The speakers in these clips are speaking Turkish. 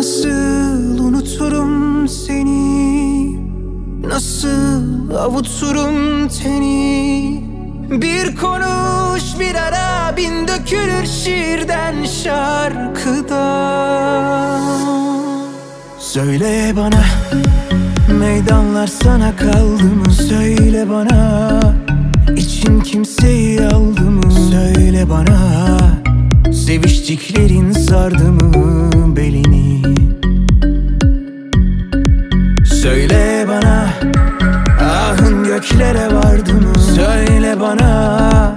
Nasıl unuturum seni? Nasıl avuturum teni Bir konuş bir ara bin dökülür şiirden şarkıda. Söyle bana meydanlar sana kaldı mı? Söyle bana için kimseyi aldı mı? Söyle bana Seviştiklerin göklere vardı mı? Söyle bana.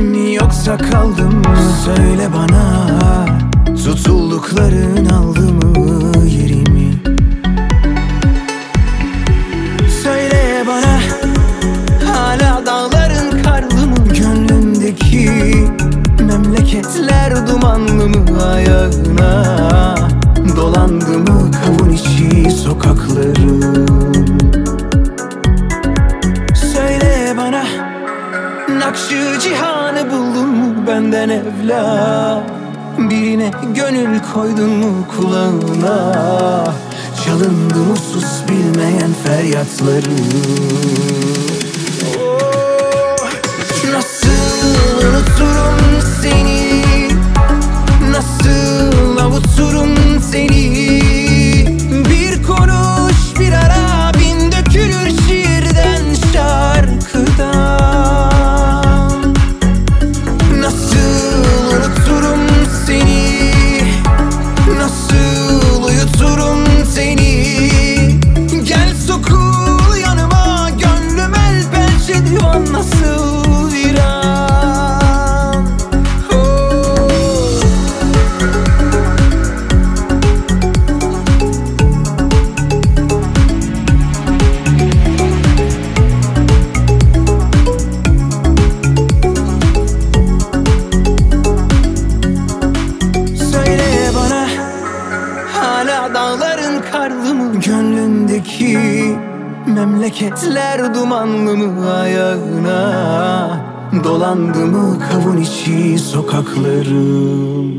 Mi yoksa kaldım mı? Söyle bana. Tutuldukların aldı mı yerimi? Söyle bana. Hala dağların karlı mı? Gönlündeki Memleketler dumanlı mı ayağına? Dolandı mı kavun içi sokakları Nakşı cihanı buldun mu benden evla Birine gönül koydun mu kulağına? Çalındı mı sus bilmeyen feryatları karlı mı Gönlündeki Memleketler dumanlı mı ayağına? Dolandı mı kavun içi sokaklarım